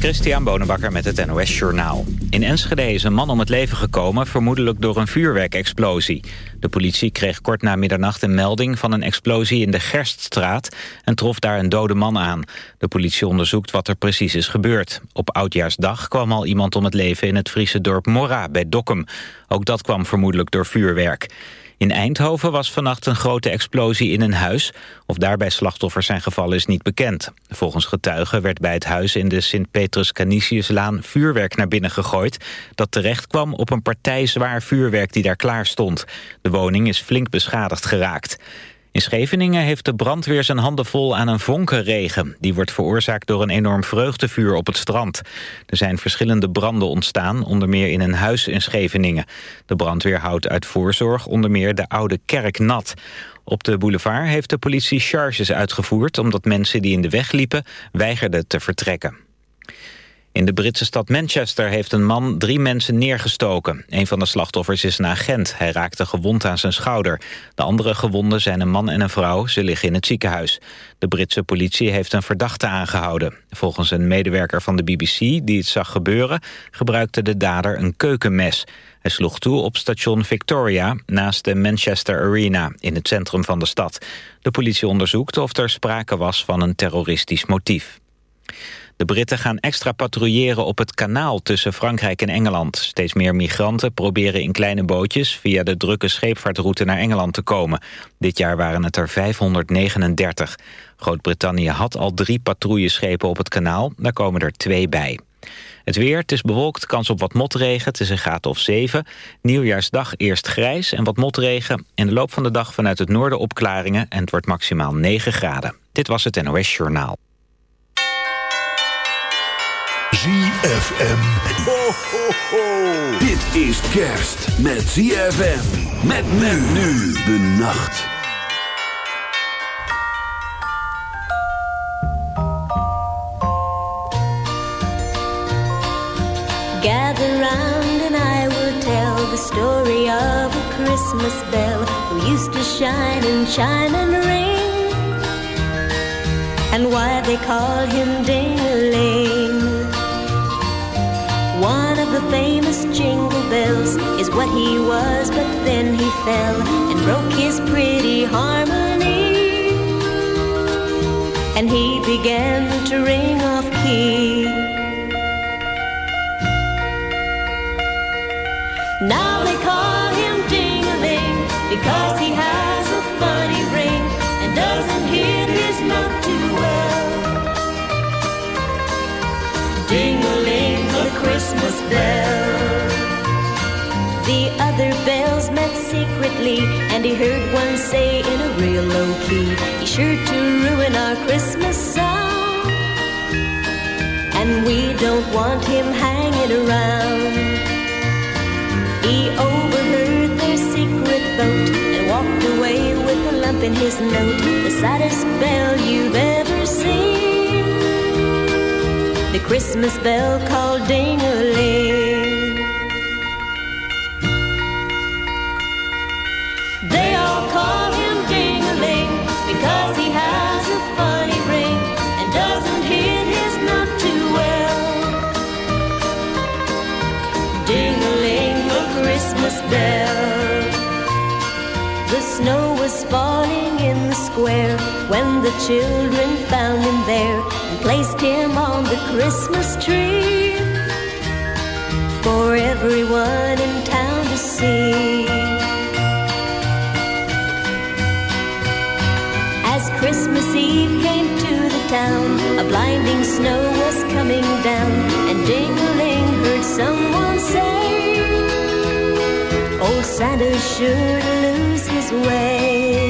Christian Bonenbakker met het NOS Journaal. In Enschede is een man om het leven gekomen, vermoedelijk door een vuurwerkexplosie. De politie kreeg kort na middernacht een melding van een explosie in de Gerststraat... en trof daar een dode man aan. De politie onderzoekt wat er precies is gebeurd. Op Oudjaarsdag kwam al iemand om het leven in het Friese dorp Morra bij Dokkum. Ook dat kwam vermoedelijk door vuurwerk. In Eindhoven was vannacht een grote explosie in een huis. Of daarbij slachtoffers zijn gevallen is niet bekend. Volgens getuigen werd bij het huis in de Sint-Petrus-Canisiuslaan vuurwerk naar binnen gegooid... dat terecht kwam op een partij zwaar vuurwerk die daar klaar stond. De woning is flink beschadigd geraakt. In Scheveningen heeft de brandweer zijn handen vol aan een vonkenregen. Die wordt veroorzaakt door een enorm vreugdevuur op het strand. Er zijn verschillende branden ontstaan, onder meer in een huis in Scheveningen. De brandweer houdt uit voorzorg onder meer de oude kerk nat. Op de boulevard heeft de politie charges uitgevoerd... omdat mensen die in de weg liepen weigerden te vertrekken. In de Britse stad Manchester heeft een man drie mensen neergestoken. Een van de slachtoffers is een agent. Hij raakte gewond aan zijn schouder. De andere gewonden zijn een man en een vrouw. Ze liggen in het ziekenhuis. De Britse politie heeft een verdachte aangehouden. Volgens een medewerker van de BBC die het zag gebeuren... gebruikte de dader een keukenmes. Hij sloeg toe op station Victoria naast de Manchester Arena in het centrum van de stad. De politie onderzoekt of er sprake was van een terroristisch motief. De Britten gaan extra patrouilleren op het kanaal tussen Frankrijk en Engeland. Steeds meer migranten proberen in kleine bootjes... via de drukke scheepvaartroute naar Engeland te komen. Dit jaar waren het er 539. Groot-Brittannië had al drie patrouilleschepen op het kanaal. Daar komen er twee bij. Het weer, het is bewolkt, kans op wat motregen. Het is een graad of 7. Nieuwjaarsdag eerst grijs en wat motregen. In de loop van de dag vanuit het noorden opklaringen... en het wordt maximaal 9 graden. Dit was het NOS Journaal. ZFM. Ho, ho, ho. Dit is kerst met ZFM. Met men nu de nacht. Gather round and I will tell the story of a Christmas bell who used to shine and shine and ring. And why they call him Ding-a-ling. One of the famous jingle bells is what he was, but then he fell and broke his pretty harmony. And he began to ring off key. Now Christmas. The other bells met secretly, and he heard one say in a real low key, He's sure to ruin our Christmas song. And we don't want him hanging around. He overheard their secret vote and walked away with a lump in his note, the saddest bell you've ever seen. Christmas bell called ding-a-ling. They all call him ding-a-ling because he has a funny ring and doesn't hit his note too well. Ding-a-ling, a oh, Christmas bell. The snow was falling in the square when the children found him there placed him on the Christmas tree for everyone in town to see. As Christmas Eve came to the town, a blinding snow was coming down, and Ding-a-ling heard someone say, Old Santa sure to lose his way.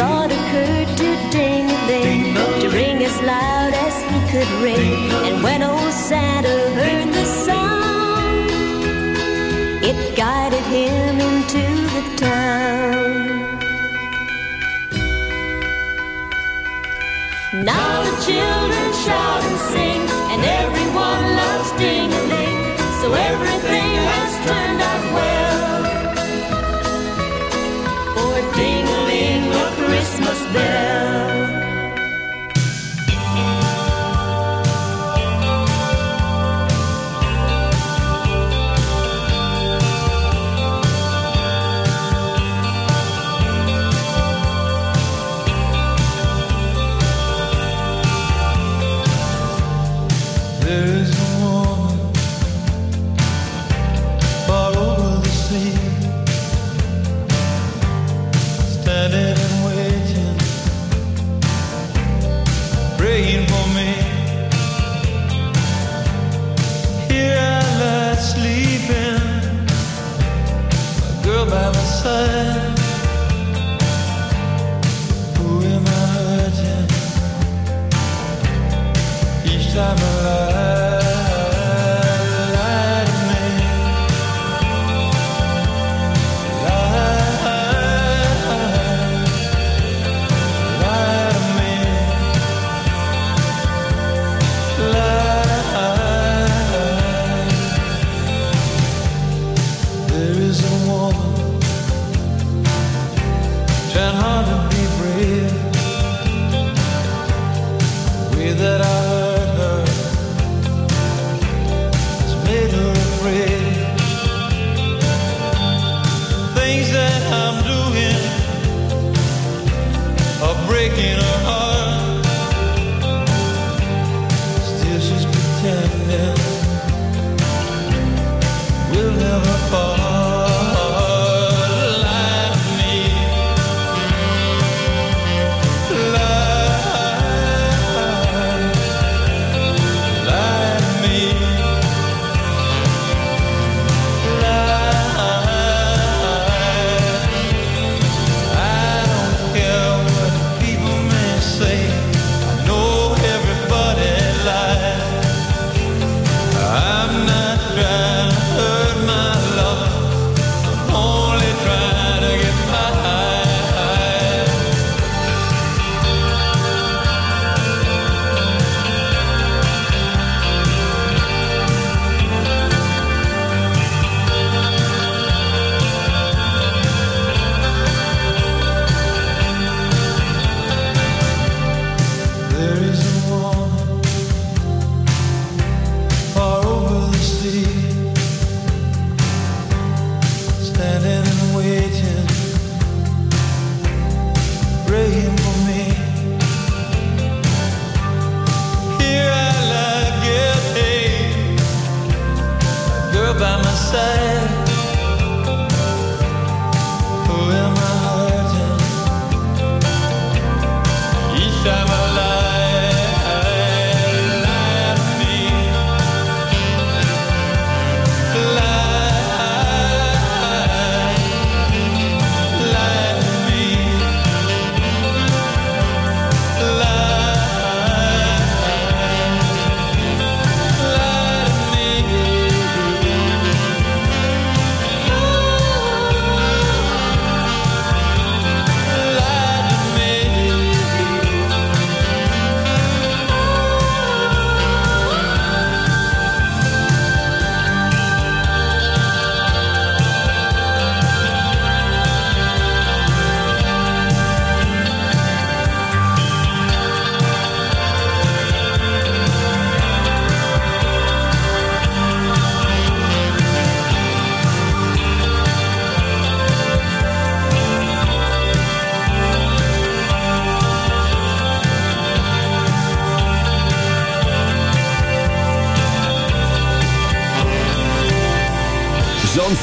Thought occurred to Ding-a-ling to ring as loud as he could ring, and when old Santa heard the sound, it guided him into the town. Now the children shout and sing, and everyone loves ding-a-ling. So everything has turned out well. For a Christmas bell. by summer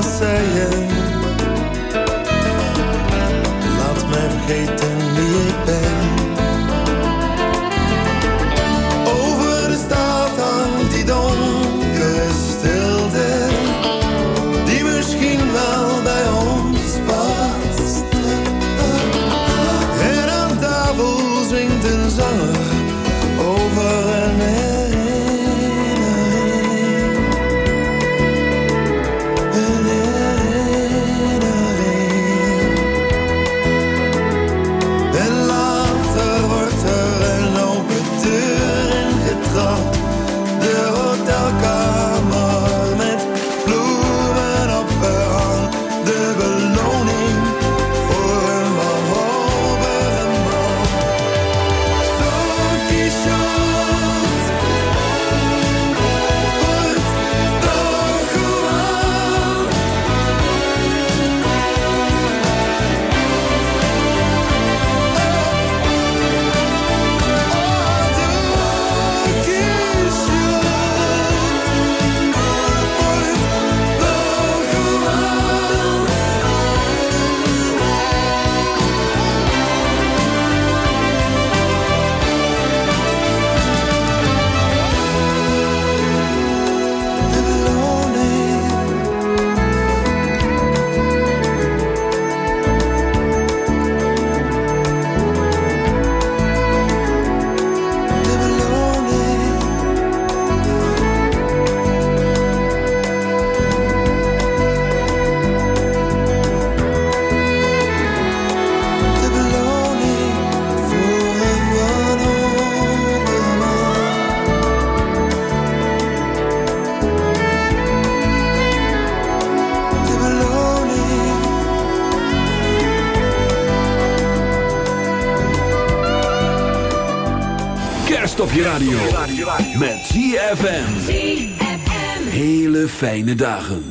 over op je radio. Met ZFM. Hele fijne dagen.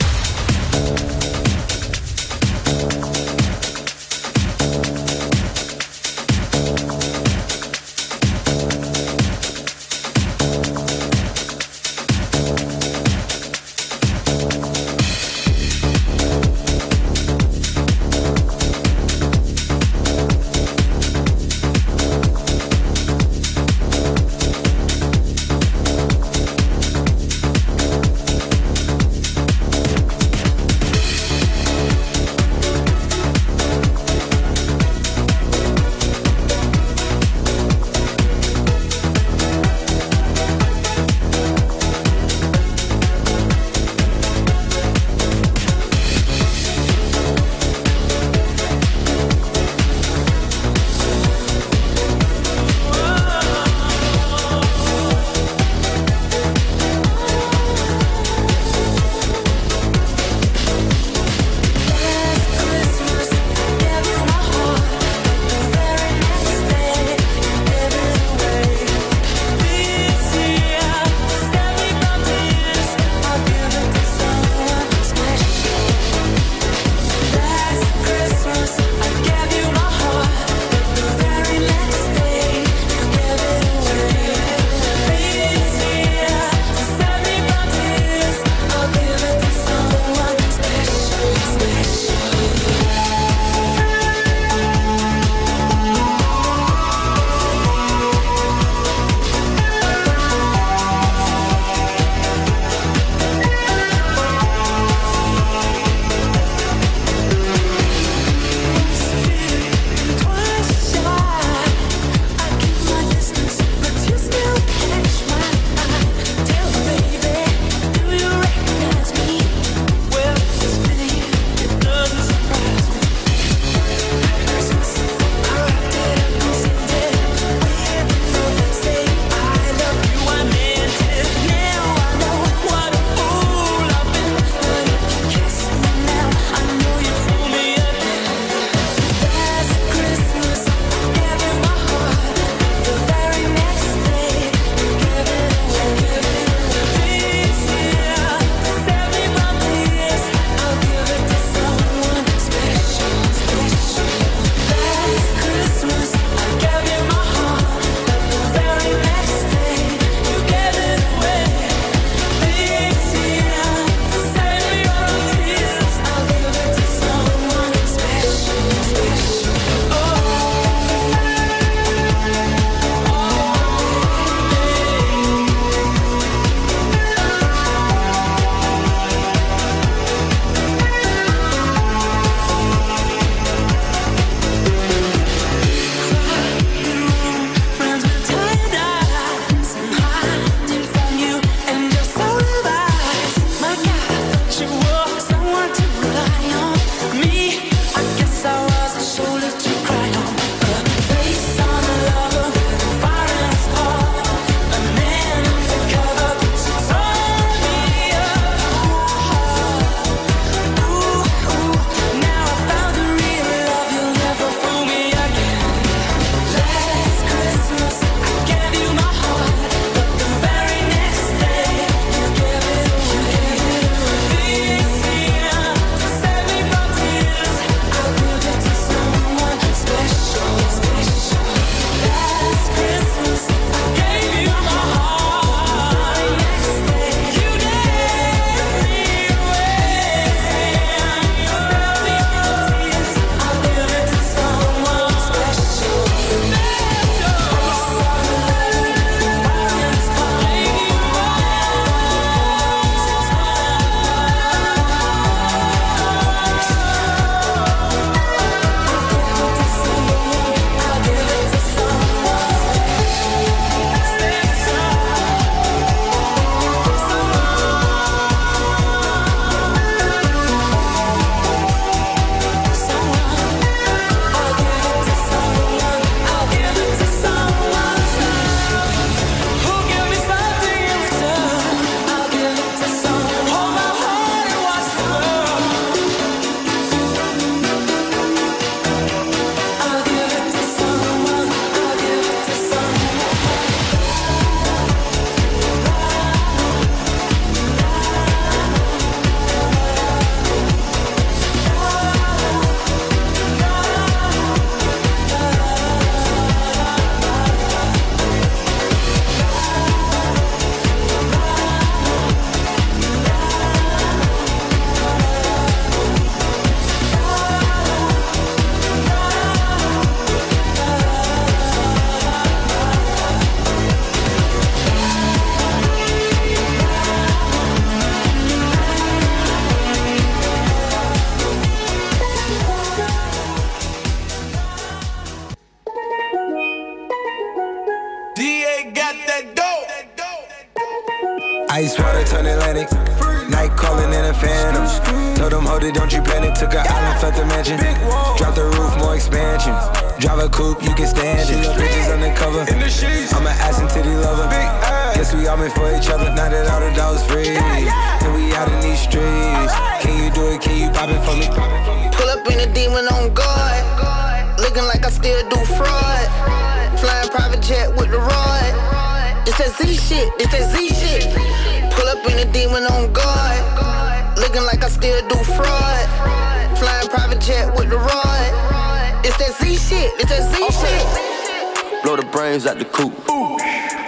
Brains out the coop.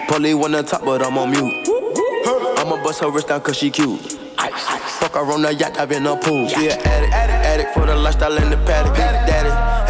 Polly on top, but I'm on mute. I'ma bust her wrist down cause she cute. Fuck her on the yacht, I've been a pool. She an addict, addict for the lifestyle in the paddock.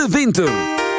De winter.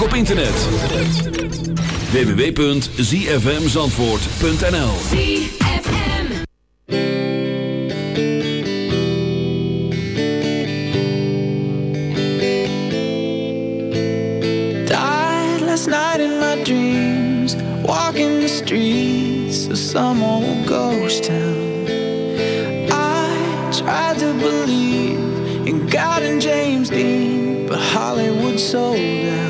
ook op internet. www.zfmzandvoort.nl Died last night in my dreams Walking the streets of some old ghost town. I tried to believe in God and James Dean But Hollywood sold out.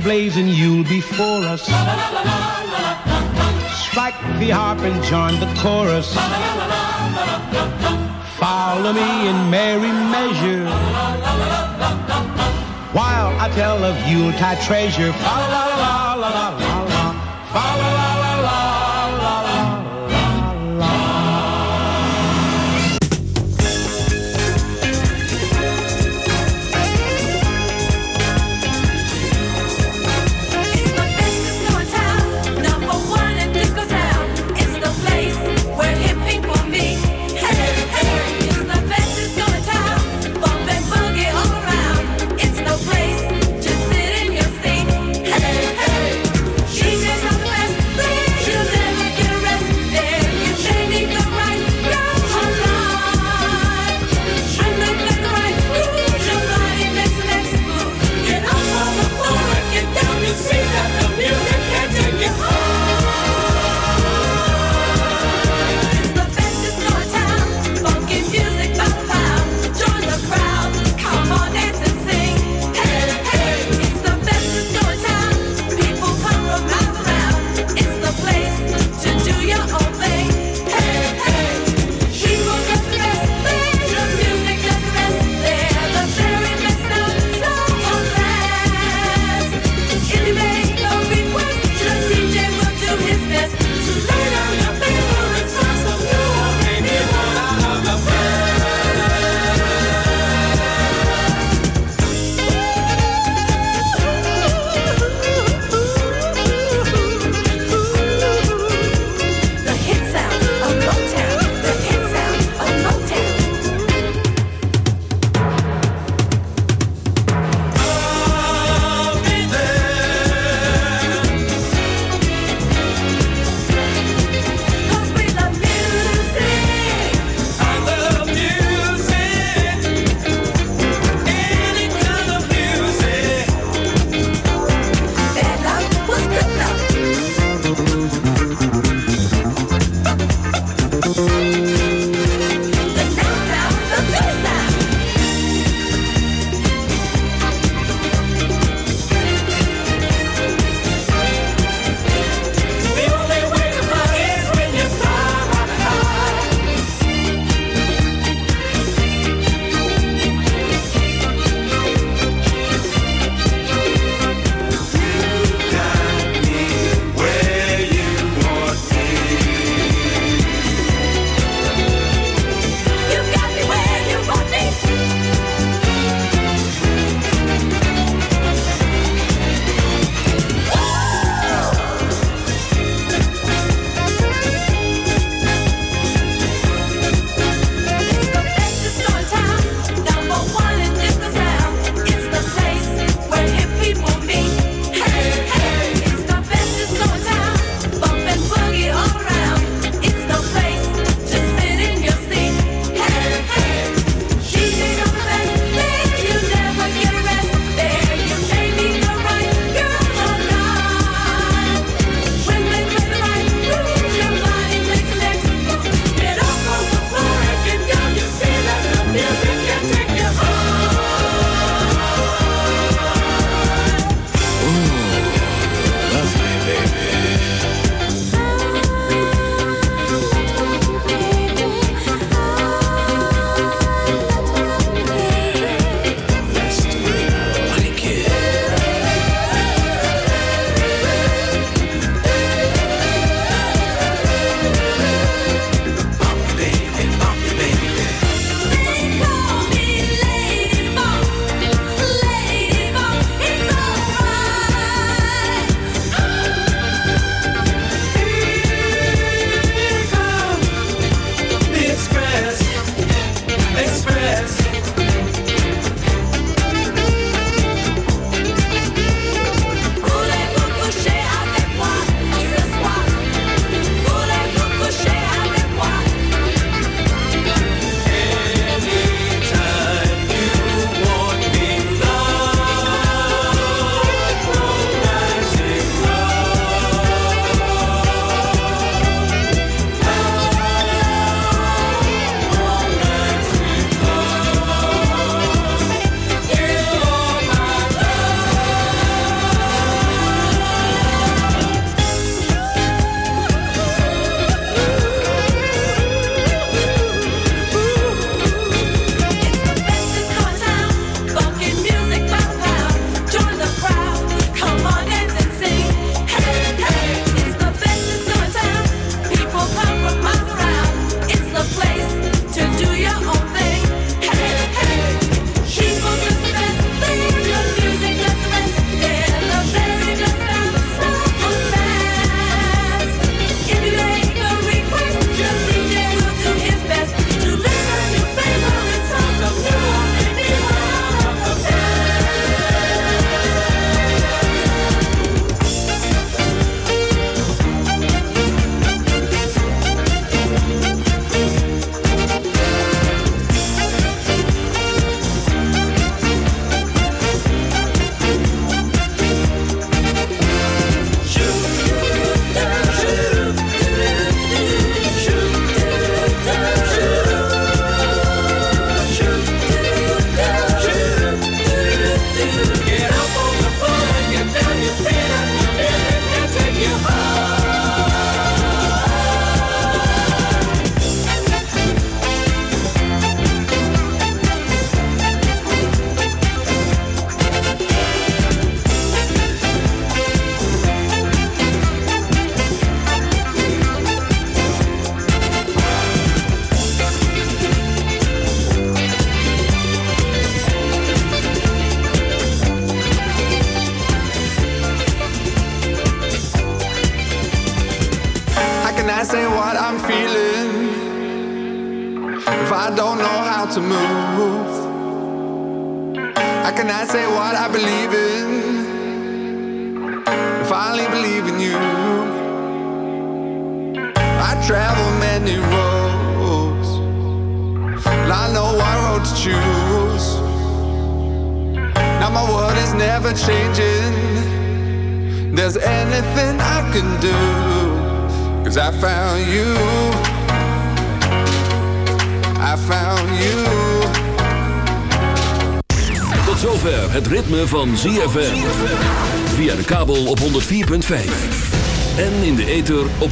See you'll be for us. Strike the harp and join the chorus. Follow me in merry measure. While I tell of Yuletide treasure. La la la la la